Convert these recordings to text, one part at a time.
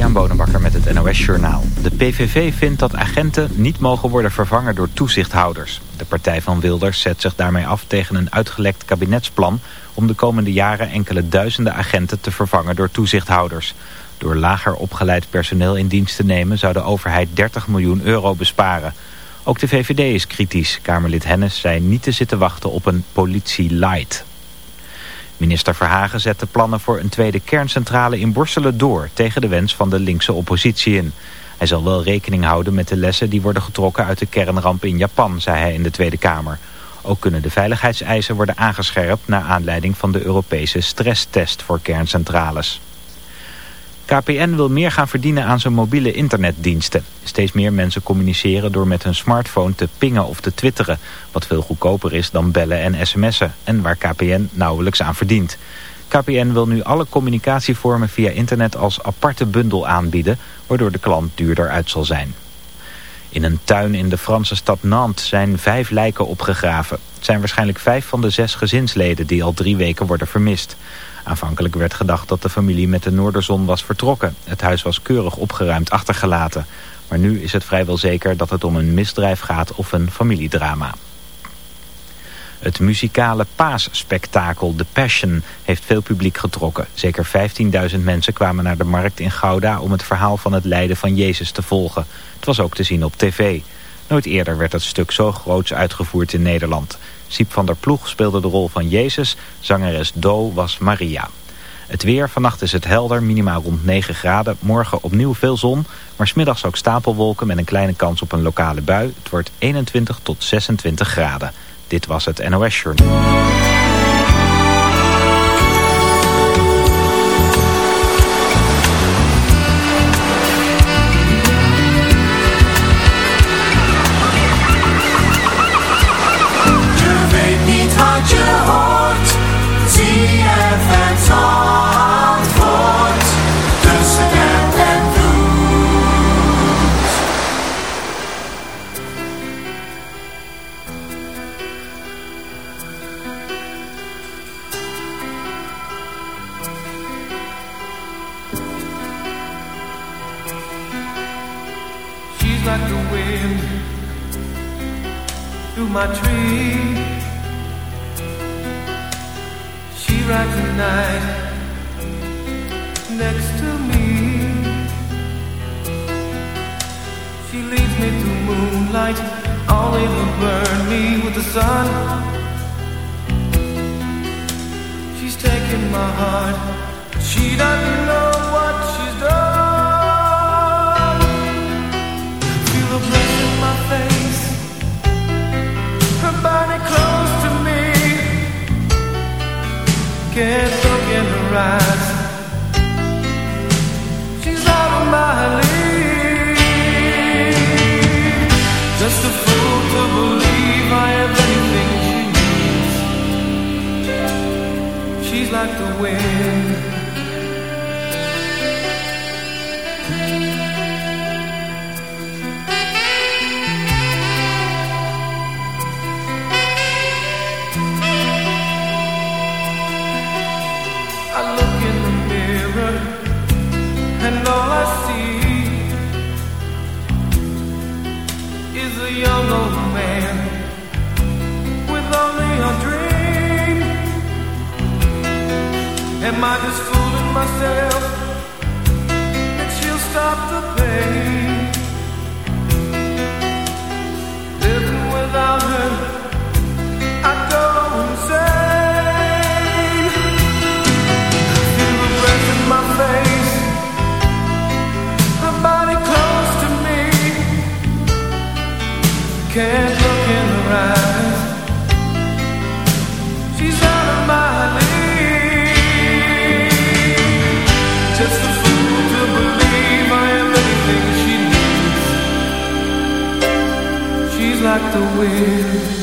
Christian Bonenbakker met het NOS Journaal. De PVV vindt dat agenten niet mogen worden vervangen door toezichthouders. De partij van Wilders zet zich daarmee af tegen een uitgelekt kabinetsplan... om de komende jaren enkele duizenden agenten te vervangen door toezichthouders. Door lager opgeleid personeel in dienst te nemen... zou de overheid 30 miljoen euro besparen. Ook de VVD is kritisch. Kamerlid Hennis zei niet te zitten wachten op een politie light. Minister Verhagen zet de plannen voor een tweede kerncentrale in Borselen door... tegen de wens van de linkse oppositie in. Hij zal wel rekening houden met de lessen die worden getrokken uit de kernramp in Japan, zei hij in de Tweede Kamer. Ook kunnen de veiligheidseisen worden aangescherpt naar aanleiding van de Europese stresstest voor kerncentrales. KPN wil meer gaan verdienen aan zijn mobiele internetdiensten. Steeds meer mensen communiceren door met hun smartphone te pingen of te twitteren... wat veel goedkoper is dan bellen en sms'en... en waar KPN nauwelijks aan verdient. KPN wil nu alle communicatievormen via internet als aparte bundel aanbieden... waardoor de klant duurder uit zal zijn. In een tuin in de Franse stad Nantes zijn vijf lijken opgegraven. Het zijn waarschijnlijk vijf van de zes gezinsleden die al drie weken worden vermist... Aanvankelijk werd gedacht dat de familie met de Noorderzon was vertrokken. Het huis was keurig opgeruimd achtergelaten. Maar nu is het vrijwel zeker dat het om een misdrijf gaat of een familiedrama. Het muzikale paasspektakel The Passion heeft veel publiek getrokken. Zeker 15.000 mensen kwamen naar de markt in Gouda om het verhaal van het lijden van Jezus te volgen. Het was ook te zien op tv. Nooit eerder werd het stuk zo groots uitgevoerd in Nederland. Siep van der Ploeg speelde de rol van Jezus. Zangeres Do was Maria. Het weer, vannacht is het helder, minimaal rond 9 graden. Morgen opnieuw veel zon, maar smiddags ook stapelwolken met een kleine kans op een lokale bui. Het wordt 21 tot 26 graden. Dit was het NOS Journal. Am I just fooling myself the wind.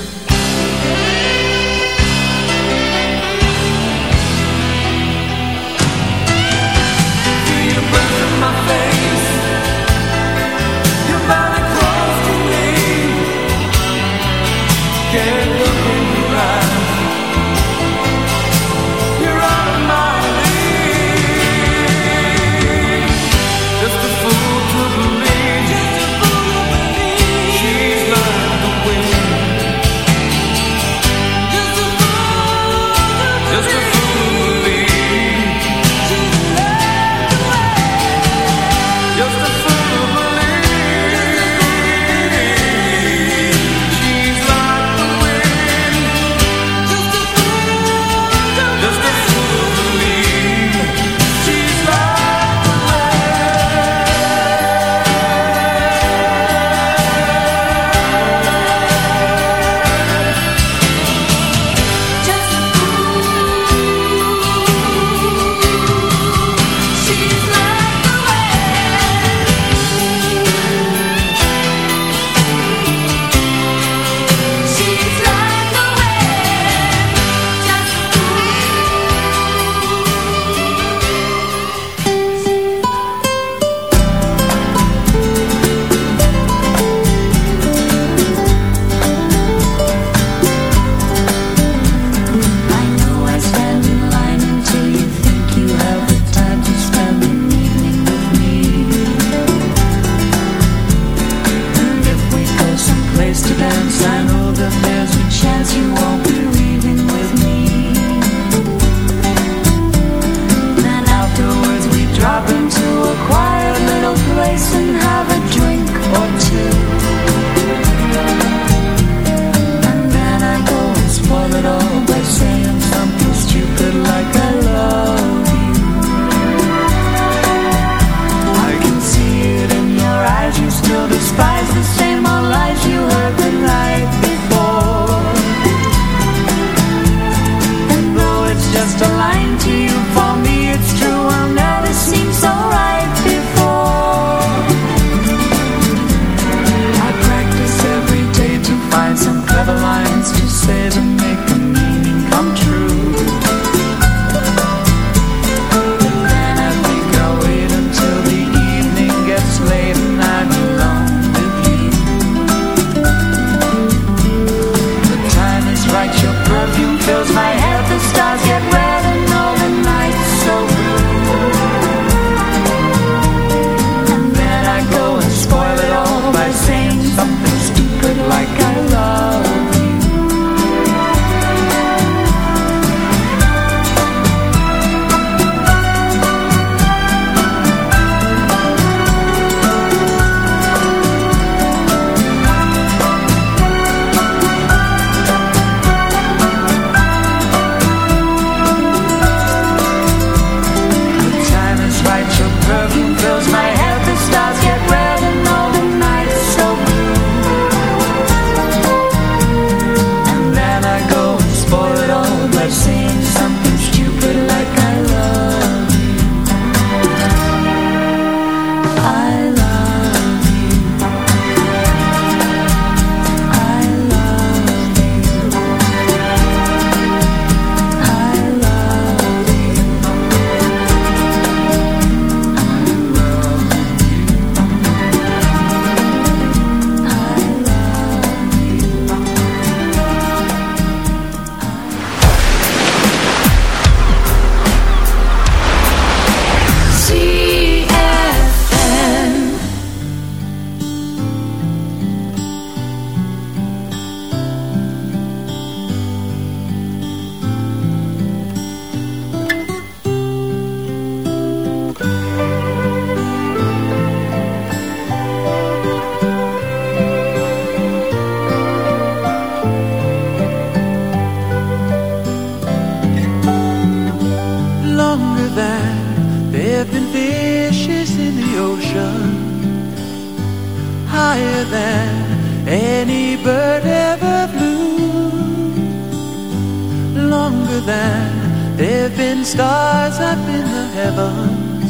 longer than there have been stars up in the heavens.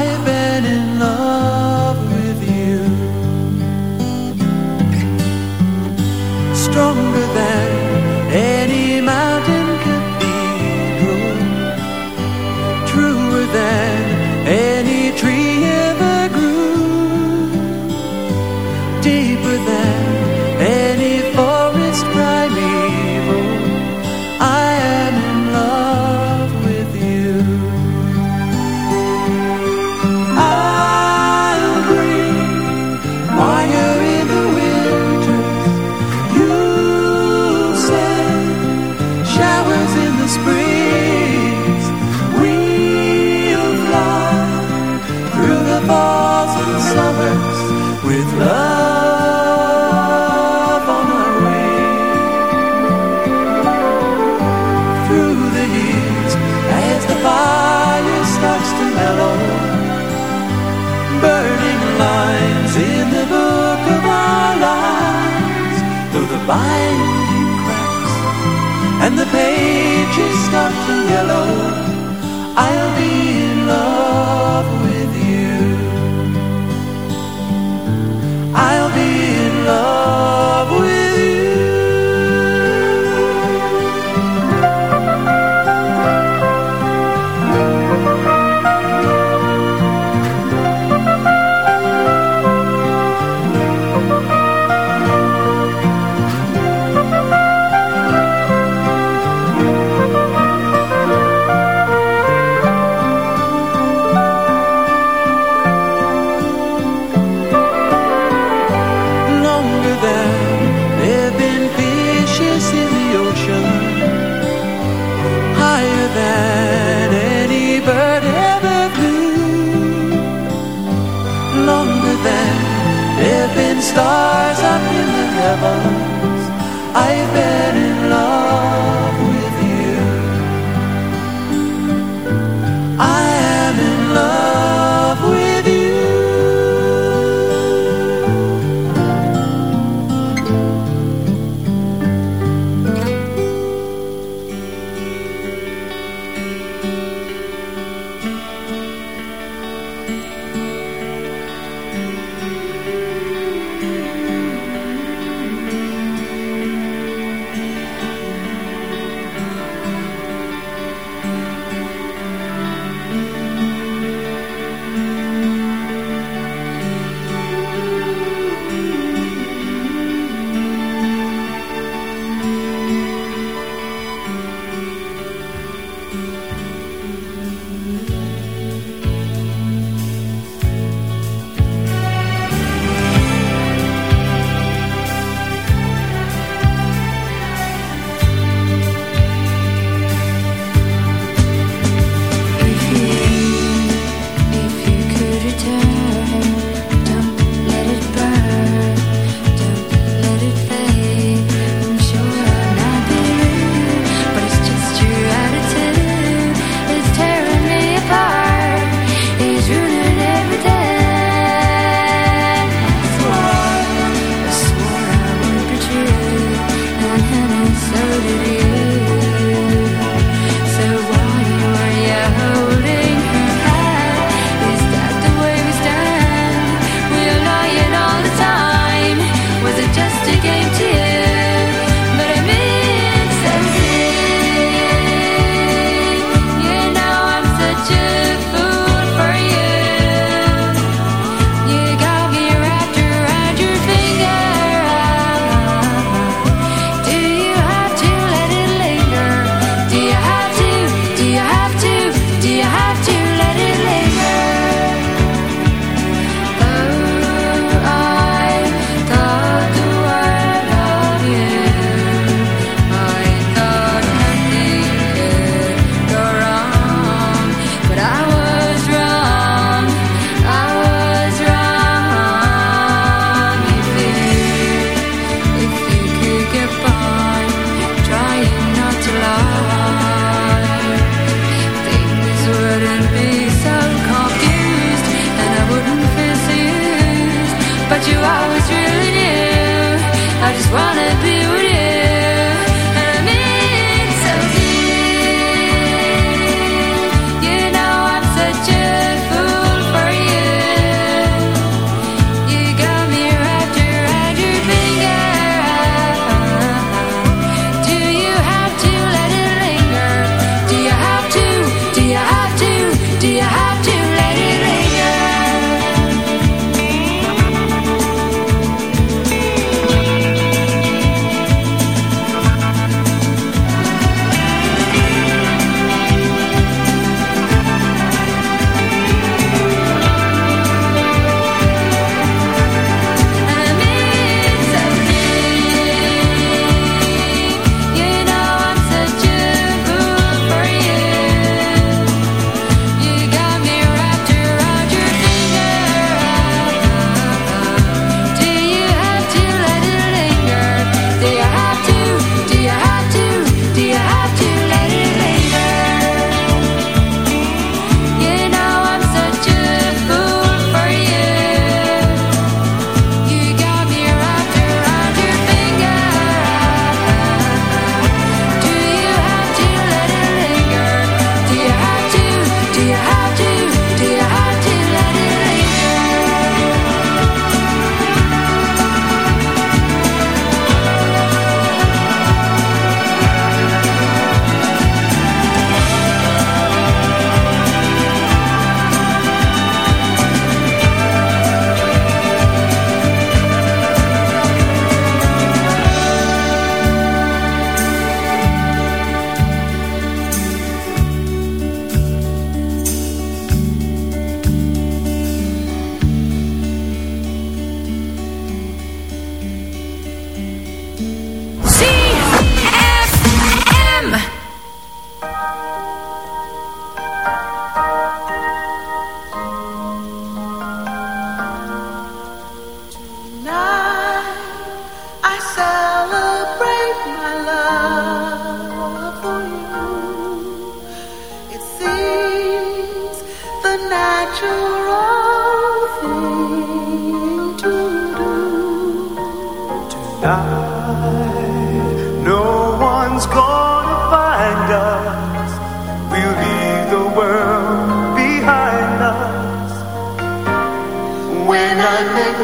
I've been in love with you. Stronger than love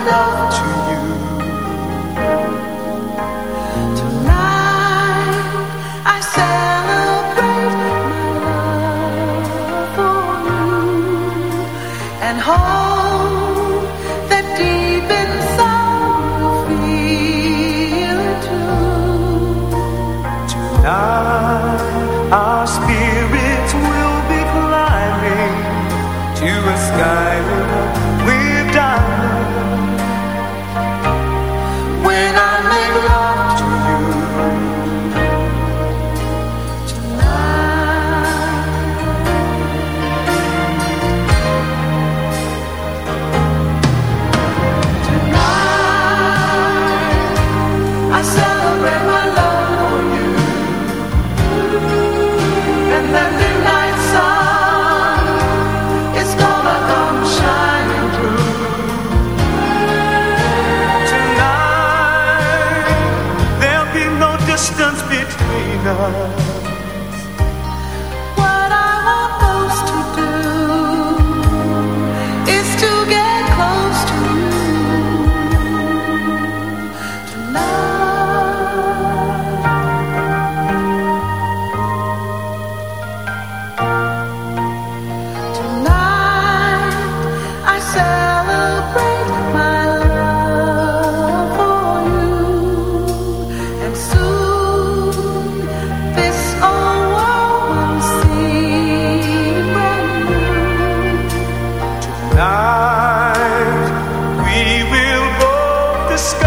love. Just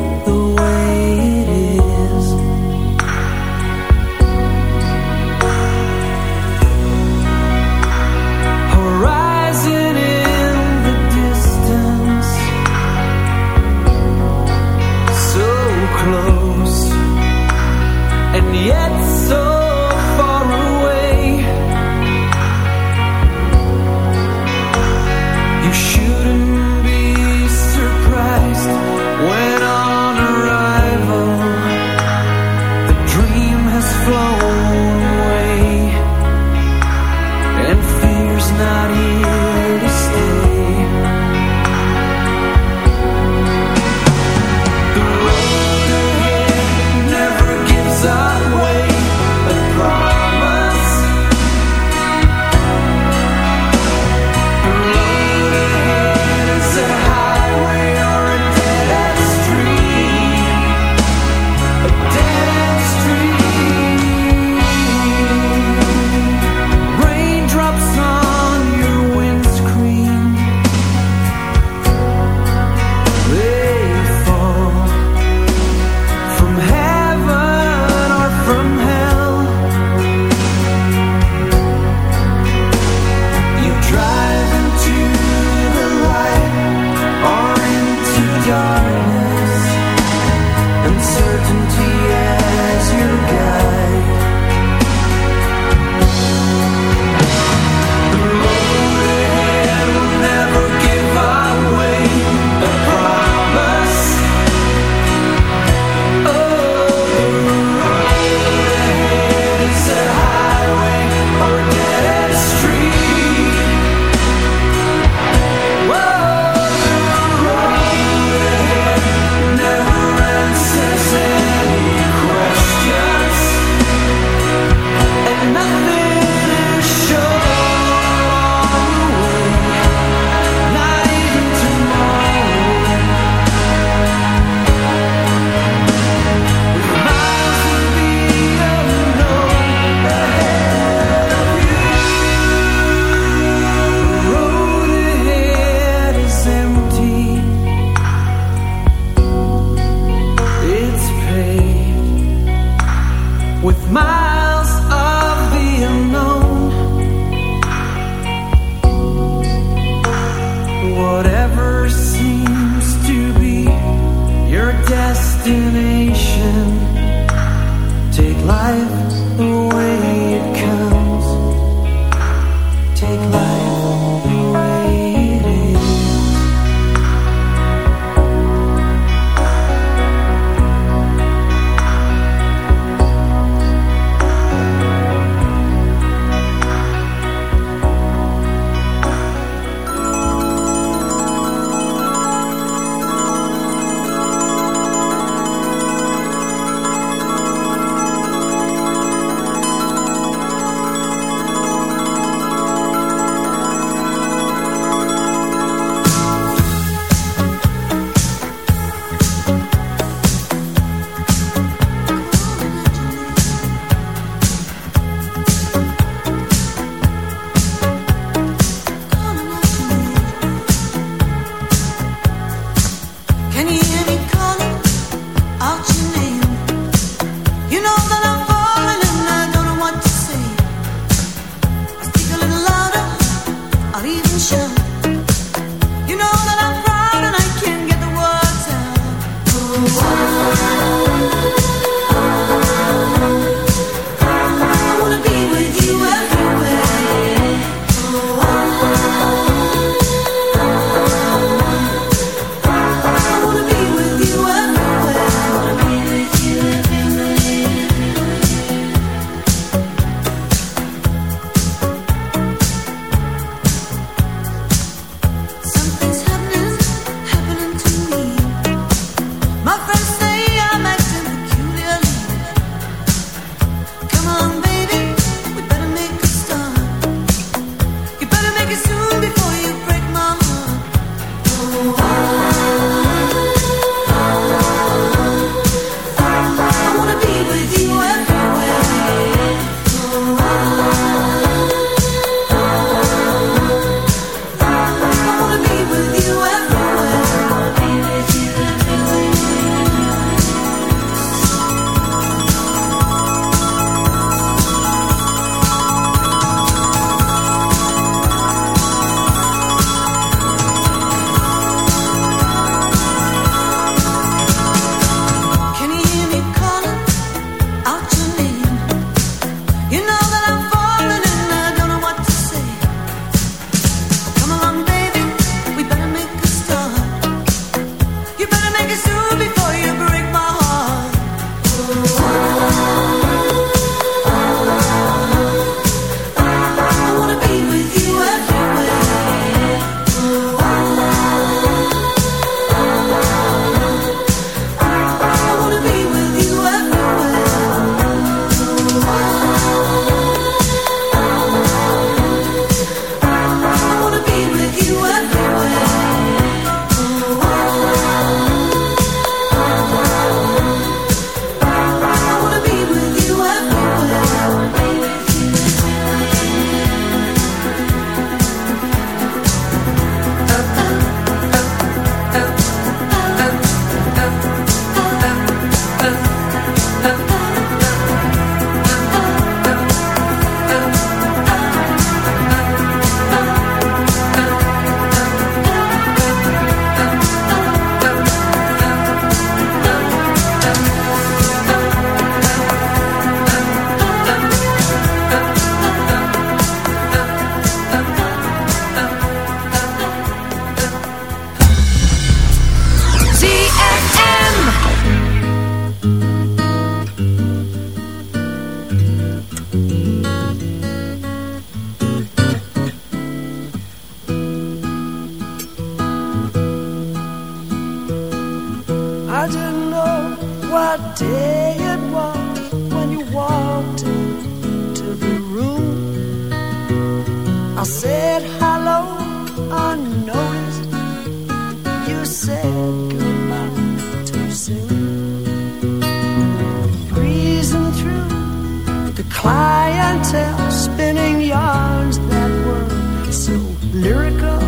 clientele spinning yarns that were so lyrical.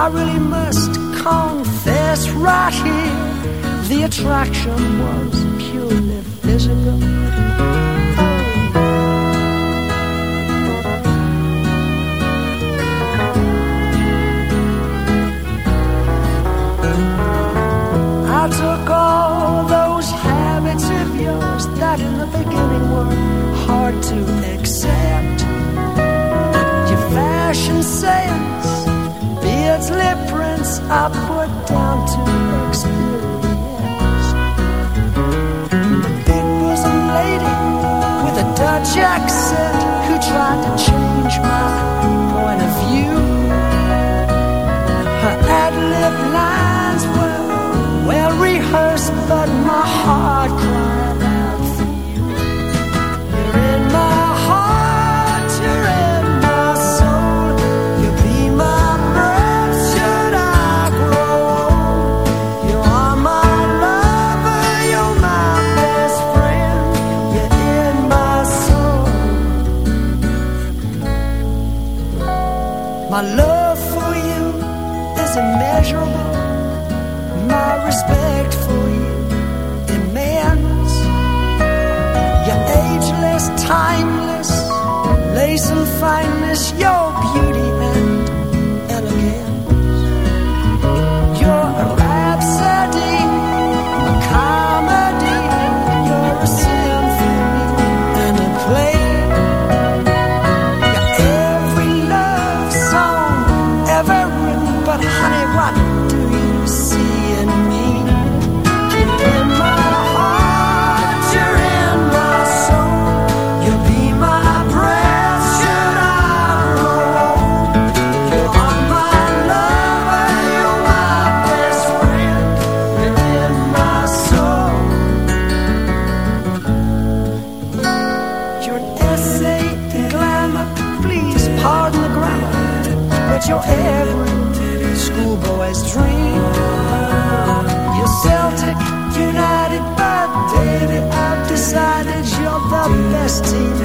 I really must confess right here the attraction was purely physical. I took all the words that in the beginning were hard to accept. Your fashion sense, beards, lip prints, I put down to experience. The big bosom lady with a Dutch accent who tried to change my honey, rock. united by data, I've decided you're the best team.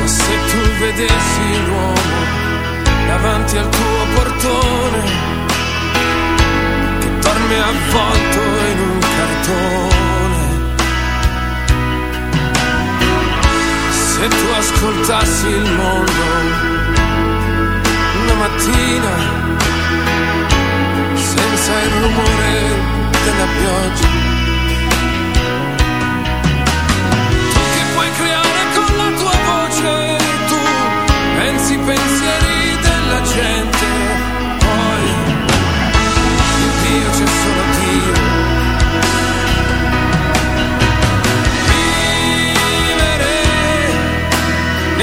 Ma se tu vedessi l'uomo davanti al tuo portone, che dorme avvolto in un cartone, se tu ascoltassi il mondo una mattina, senza il rumore della pioggia, tu che puoi creare con la tua voce, tu pensi pensieri della gente,